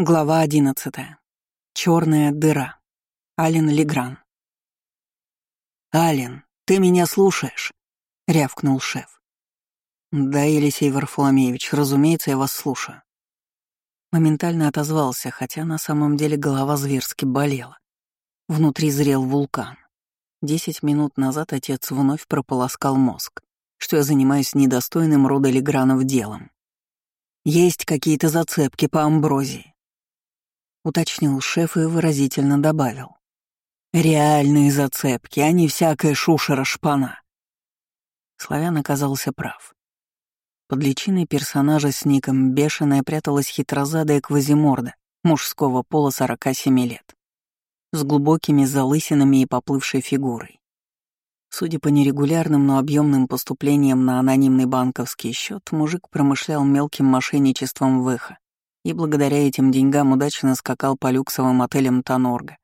Глава одиннадцатая. Черная дыра. Ален Легран. «Ален, ты меня слушаешь?» — рявкнул шеф. «Да, Елисей Варфоломеевич, разумеется, я вас слушаю». Моментально отозвался, хотя на самом деле голова зверски болела. Внутри зрел вулкан. Десять минут назад отец вновь прополоскал мозг, что я занимаюсь недостойным рода Легранов делом. Есть какие-то зацепки по амброзии уточнил шеф и выразительно добавил. «Реальные зацепки, а не всякая шушера-шпана». Славян оказался прав. Под личиной персонажа с ником Бешеная пряталась хитрозадая квазиморда мужского пола 47 лет, с глубокими залысинами и поплывшей фигурой. Судя по нерегулярным, но объемным поступлениям на анонимный банковский счет, мужик промышлял мелким мошенничеством в и благодаря этим деньгам удачно скакал по люксовым отелям Тонорга,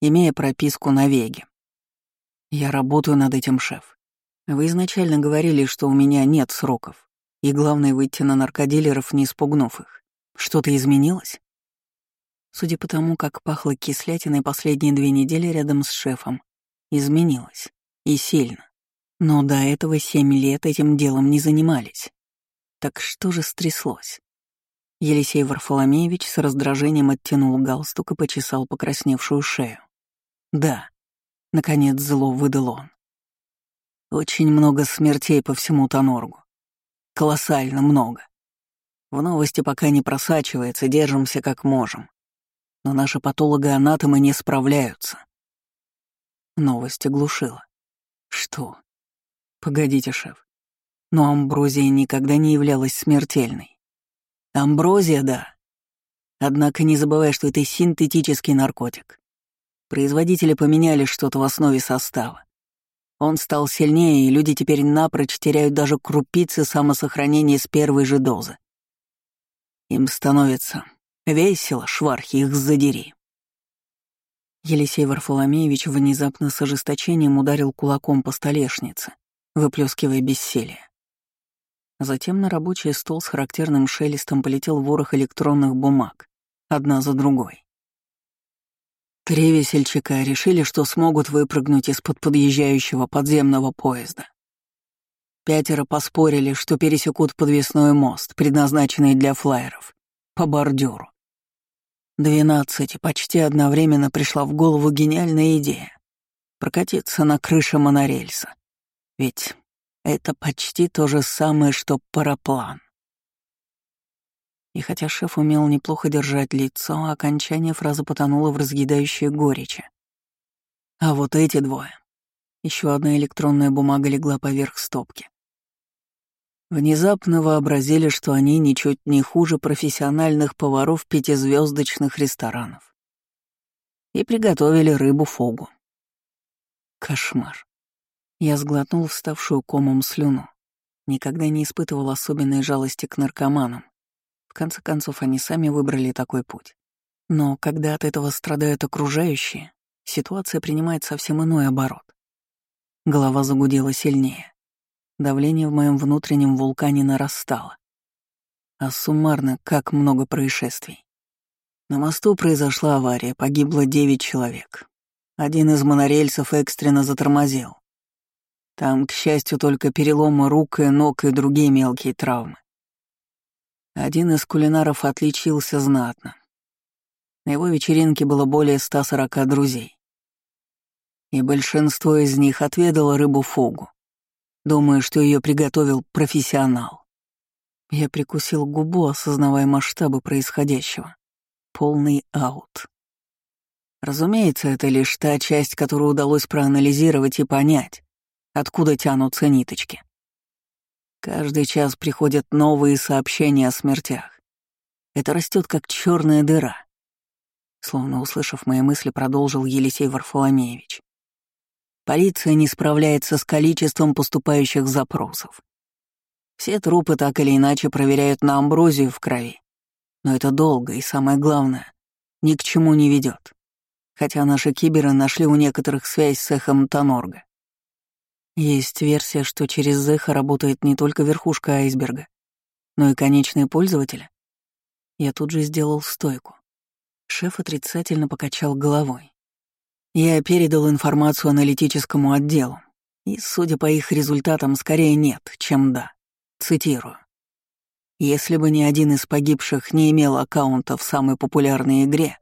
имея прописку на Веге. «Я работаю над этим, шеф. Вы изначально говорили, что у меня нет сроков, и главное выйти на наркодилеров, не спугнув их. Что-то изменилось?» Судя по тому, как пахло кислятиной последние две недели рядом с шефом, изменилось. И сильно. Но до этого семь лет этим делом не занимались. Так что же стряслось? Елисей Варфоломеевич с раздражением оттянул галстук и почесал покрасневшую шею. «Да», — наконец зло выдал он. «Очень много смертей по всему Тоноргу. Колоссально много. В новости пока не просачивается, держимся как можем. Но наши патологоанатомы не справляются». Новость оглушила. «Что? Погодите, шеф. Но амброзия никогда не являлась смертельной. Амброзия, да. Однако не забывай, что это синтетический наркотик. Производители поменяли что-то в основе состава. Он стал сильнее, и люди теперь напрочь теряют даже крупицы самосохранения с первой же дозы. Им становится весело, швархи, их задери. Елисей Варфоломеевич внезапно с ожесточением ударил кулаком по столешнице, выплескивая бессилие. Затем на рабочий стол с характерным шелестом полетел ворох электронных бумаг, одна за другой. Три весельчака решили, что смогут выпрыгнуть из-под подъезжающего подземного поезда. Пятеро поспорили, что пересекут подвесной мост, предназначенный для флайеров, по бордюру. Двенадцать почти одновременно пришла в голову гениальная идея — прокатиться на крыше монорельса. Ведь это почти то же самое, что параплан. И хотя шеф умел неплохо держать лицо, окончание фразы потонуло в разъедающей горечи. А вот эти двое. Еще одна электронная бумага легла поверх стопки. Внезапно вообразили, что они ничуть не хуже профессиональных поваров пятизвездочных ресторанов. И приготовили рыбу-фогу. Кошмар. Я сглотнул вставшую комом слюну. Никогда не испытывал особенной жалости к наркоманам. В конце концов, они сами выбрали такой путь. Но когда от этого страдают окружающие, ситуация принимает совсем иной оборот. Голова загудела сильнее. Давление в моем внутреннем вулкане нарастало. А суммарно, как много происшествий. На мосту произошла авария, погибло девять человек. Один из монорельсов экстренно затормозил. Там, к счастью, только переломы рук и ног и другие мелкие травмы. Один из кулинаров отличился знатно. На его вечеринке было более 140 друзей. И большинство из них отведало рыбу-фугу, думая, что ее приготовил профессионал. Я прикусил губу, осознавая масштабы происходящего. Полный аут. Разумеется, это лишь та часть, которую удалось проанализировать и понять откуда тянутся ниточки. Каждый час приходят новые сообщения о смертях. Это растет как черная дыра. Словно услышав мои мысли, продолжил Елисей Варфоломеевич. Полиция не справляется с количеством поступающих запросов. Все трупы так или иначе проверяют на амброзию в крови. Но это долго и, самое главное, ни к чему не ведет. Хотя наши киберы нашли у некоторых связь с эхом Тонорга. Есть версия, что через Зеха работает не только верхушка айсберга, но и конечные пользователи. Я тут же сделал стойку, Шеф отрицательно покачал головой. Я передал информацию аналитическому отделу, и, судя по их результатам, скорее нет, чем да. Цитирую. Если бы ни один из погибших не имел аккаунта в самой популярной игре,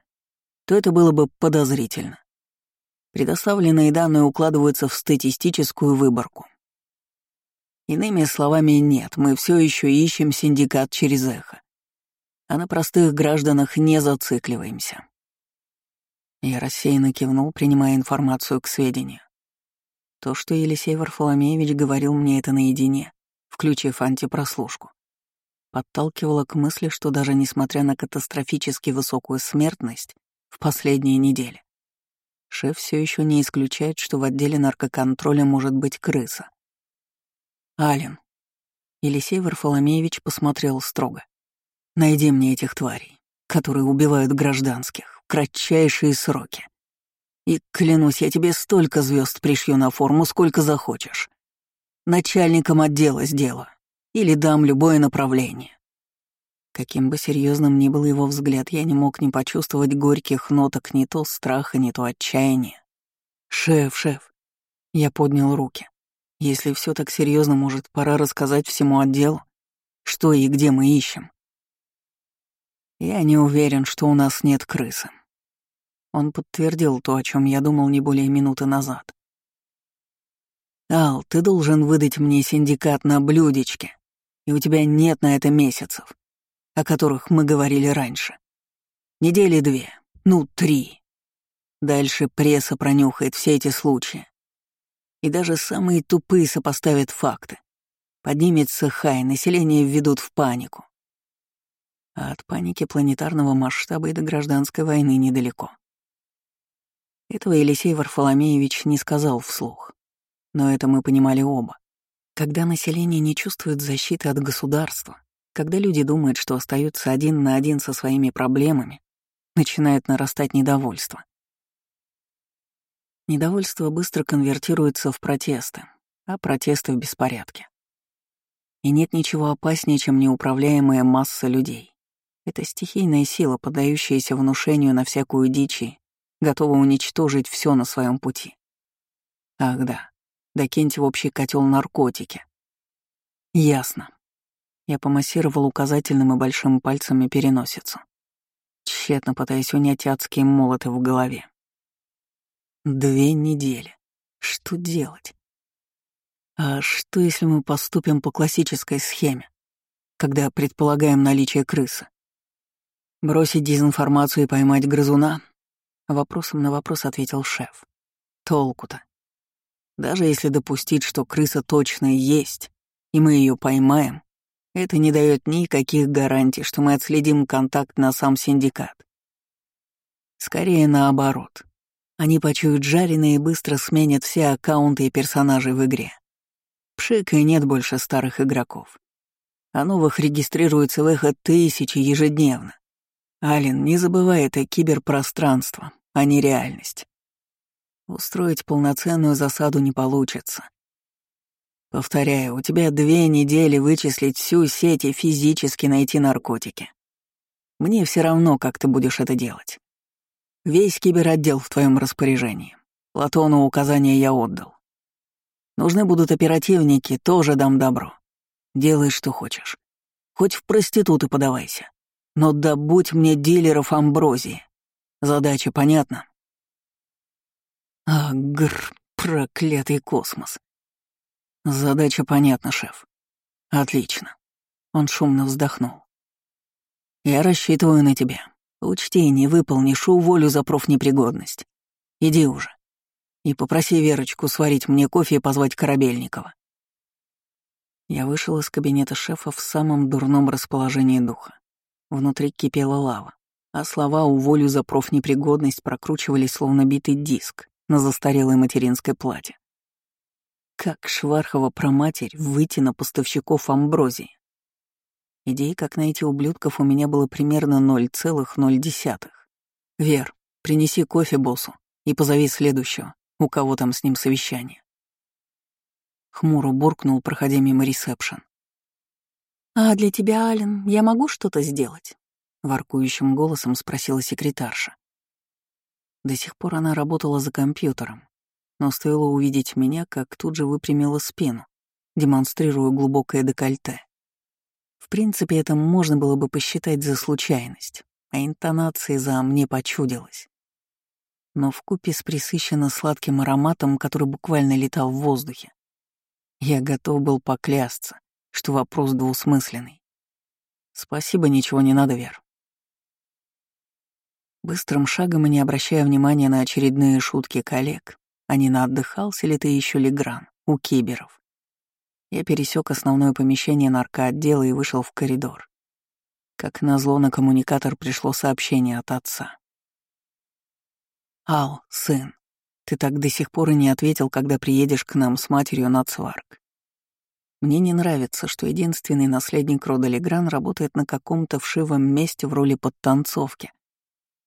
то это было бы подозрительно. Предоставленные данные укладываются в статистическую выборку. Иными словами, нет, мы все еще ищем синдикат через эхо. А на простых гражданах не зацикливаемся. Я рассеянно кивнул, принимая информацию к сведению. То, что Елисей Варфоломеевич говорил мне это наедине, включив антипрослушку, подталкивало к мысли, что даже несмотря на катастрофически высокую смертность в последние недели, шеф все еще не исключает, что в отделе наркоконтроля может быть крыса. Ален. Елисей Варфоломеевич посмотрел строго. Найди мне этих тварей, которые убивают гражданских кратчайшие сроки. И, клянусь, я тебе столько звезд пришью на форму, сколько захочешь. Начальником отдела сделаю. Или дам любое направление. Каким бы серьезным ни был его взгляд, я не мог не почувствовать горьких ноток не то страха, не то отчаяния. «Шеф, шеф!» Я поднял руки. «Если все так серьезно, может, пора рассказать всему отделу, что и где мы ищем?» Я не уверен, что у нас нет крысы. Он подтвердил то, о чем я думал не более минуты назад. «Ал, ты должен выдать мне синдикат на блюдечке, и у тебя нет на это месяцев, о которых мы говорили раньше. Недели две, ну, три. Дальше пресса пронюхает все эти случаи. И даже самые тупые сопоставят факты. Поднимется хай, население введут в панику. А от паники планетарного масштаба и до гражданской войны недалеко. Этого Елисей Варфоломеевич не сказал вслух. Но это мы понимали оба. Когда население не чувствует защиты от государства, когда люди думают, что остаются один на один со своими проблемами, начинает нарастать недовольство. Недовольство быстро конвертируется в протесты, а протесты в беспорядке. И нет ничего опаснее, чем неуправляемая масса людей. Это стихийная сила, поддающаяся внушению на всякую дичь готова уничтожить все на своем пути. Ах да, докиньте в общий котел наркотики. Ясно. Я помассировал указательным и большим пальцами переносицу, тщетно пытаясь унять адские молоты в голове. Две недели. Что делать? А что, если мы поступим по классической схеме, когда предполагаем наличие крысы? Бросить дезинформацию и поймать грызуна, Вопросом на вопрос ответил шеф. Толку-то. Даже если допустить, что крыса точно есть, и мы ее поймаем, это не дает никаких гарантий, что мы отследим контакт на сам синдикат. Скорее наоборот. Они почуют жареные и быстро сменят все аккаунты и персонажей в игре. Пшик и нет больше старых игроков. А новых регистрируется в эхо тысячи ежедневно. Ален, не забывай, это киберпространство, а не реальность. Устроить полноценную засаду не получится. Повторяю, у тебя две недели вычислить всю сеть и физически найти наркотики. Мне все равно, как ты будешь это делать. Весь киберотдел в твоем распоряжении. Платону указания я отдал. Нужны будут оперативники, тоже дам добро. Делай, что хочешь. Хоть в проституты подавайся. Но добудь мне дилеров амброзии. Задача понятна? Агр, проклятый космос. Задача понятна, шеф. Отлично. Он шумно вздохнул. Я рассчитываю на тебя. Учти, не выполнишь, уволю за профнепригодность. Иди уже. И попроси Верочку сварить мне кофе и позвать Корабельникова. Я вышел из кабинета шефа в самом дурном расположении духа. Внутри кипела лава, а слова «уволю за профнепригодность» прокручивались словно битый диск на застарелой материнской плате. Как Швархова про матерь выйти на поставщиков амброзии? Идей, как найти ублюдков, у меня было примерно 0,0. Вер, принеси кофе боссу и позови следующего, у кого там с ним совещание. Хмуро буркнул, проходя мимо ресепшн. «А для тебя, Ален, я могу что-то сделать?» воркующим голосом спросила секретарша. До сих пор она работала за компьютером, но стоило увидеть меня, как тут же выпрямила спину, демонстрируя глубокое декольте. В принципе, это можно было бы посчитать за случайность, а интонации за «мне почудилось». Но в купе с присыщенно сладким ароматом, который буквально летал в воздухе, я готов был поклясться, что вопрос двусмысленный. Спасибо, ничего не надо, Вер. Быстрым шагом и не обращая внимания на очередные шутки коллег, а не на отдыхался ли ты еще Легран у киберов. Я пересек основное помещение наркоотдела и вышел в коридор. Как назло на коммуникатор пришло сообщение от отца. «Ал, сын, ты так до сих пор и не ответил, когда приедешь к нам с матерью на Цварк. Мне не нравится, что единственный наследник рода Легран работает на каком-то вшивом месте в роли подтанцовки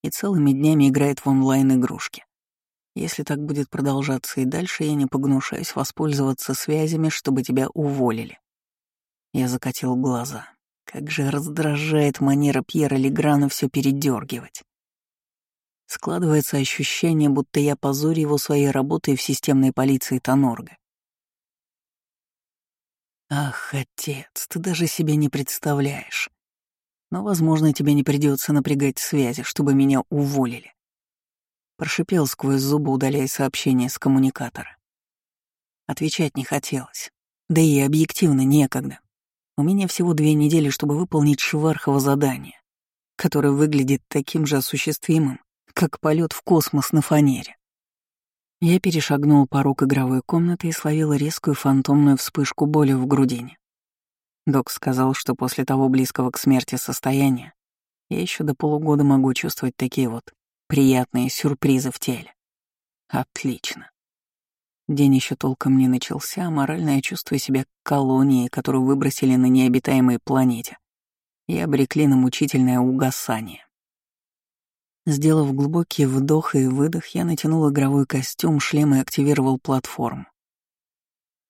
и целыми днями играет в онлайн-игрушки. Если так будет продолжаться и дальше, я не погнушаюсь воспользоваться связями, чтобы тебя уволили. Я закатил глаза. Как же раздражает манера Пьера Леграна все передергивать. Складывается ощущение, будто я позорю его своей работой в системной полиции Тонорга. Ах, отец, ты даже себе не представляешь. Но, возможно, тебе не придется напрягать связи, чтобы меня уволили. Прошипел сквозь зубы, удаляя сообщение с коммуникатора. Отвечать не хотелось. Да и объективно некогда. У меня всего две недели, чтобы выполнить Швархово задание, которое выглядит таким же осуществимым, как полет в космос на фанере. Я перешагнул порог игровой комнаты и словил резкую фантомную вспышку боли в грудине. Док сказал, что после того близкого к смерти состояния я еще до полугода могу чувствовать такие вот приятные сюрпризы в теле. Отлично. День еще толком не начался, а морально я чувствую себя колонией, которую выбросили на необитаемой планете и обрекли на мучительное угасание. Сделав глубокий вдох и выдох, я натянул игровой костюм, шлем и активировал платформу.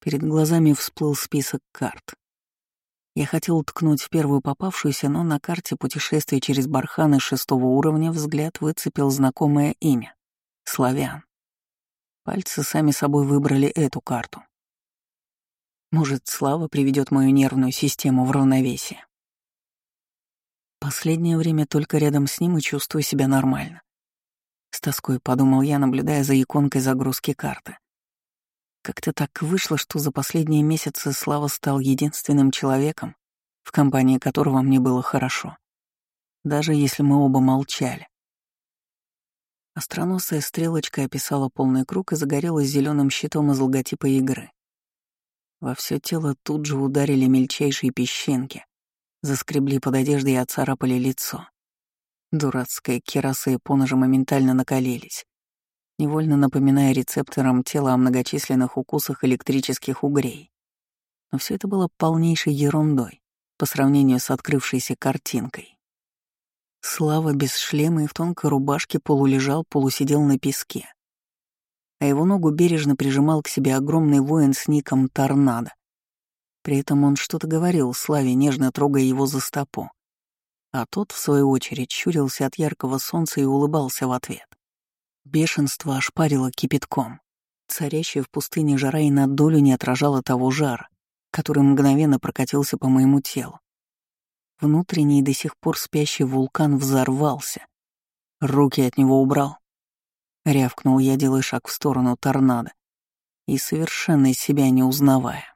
Перед глазами всплыл список карт. Я хотел ткнуть в первую попавшуюся, но на карте путешествия через барханы шестого уровня взгляд выцепил знакомое имя — Славян. Пальцы сами собой выбрали эту карту. Может, слава приведет мою нервную систему в равновесие. Последнее время только рядом с ним и чувствую себя нормально. С тоской подумал я, наблюдая за иконкой загрузки карты. Как-то так вышло, что за последние месяцы Слава стал единственным человеком, в компании которого мне было хорошо. Даже если мы оба молчали. Остроносая стрелочка описала полный круг и загорелась зеленым щитом из логотипа игры. Во все тело тут же ударили мельчайшие песчинки, заскребли под одеждой и отцарапали лицо. Дурацкая кераса и поножи моментально накалились, невольно напоминая рецепторам тела о многочисленных укусах электрических угрей. Но все это было полнейшей ерундой по сравнению с открывшейся картинкой. Слава без шлема и в тонкой рубашке полулежал, полусидел на песке. А его ногу бережно прижимал к себе огромный воин с ником Торнадо. При этом он что-то говорил Славе, нежно трогая его за стопу. А тот, в свою очередь, щурился от яркого солнца и улыбался в ответ. Бешенство ошпарило кипятком. Царящая в пустыне жара и на долю не отражала того жара, который мгновенно прокатился по моему телу. Внутренний до сих пор спящий вулкан взорвался. Руки от него убрал. Рявкнул я, делая шаг в сторону торнадо и совершенно себя не узнавая.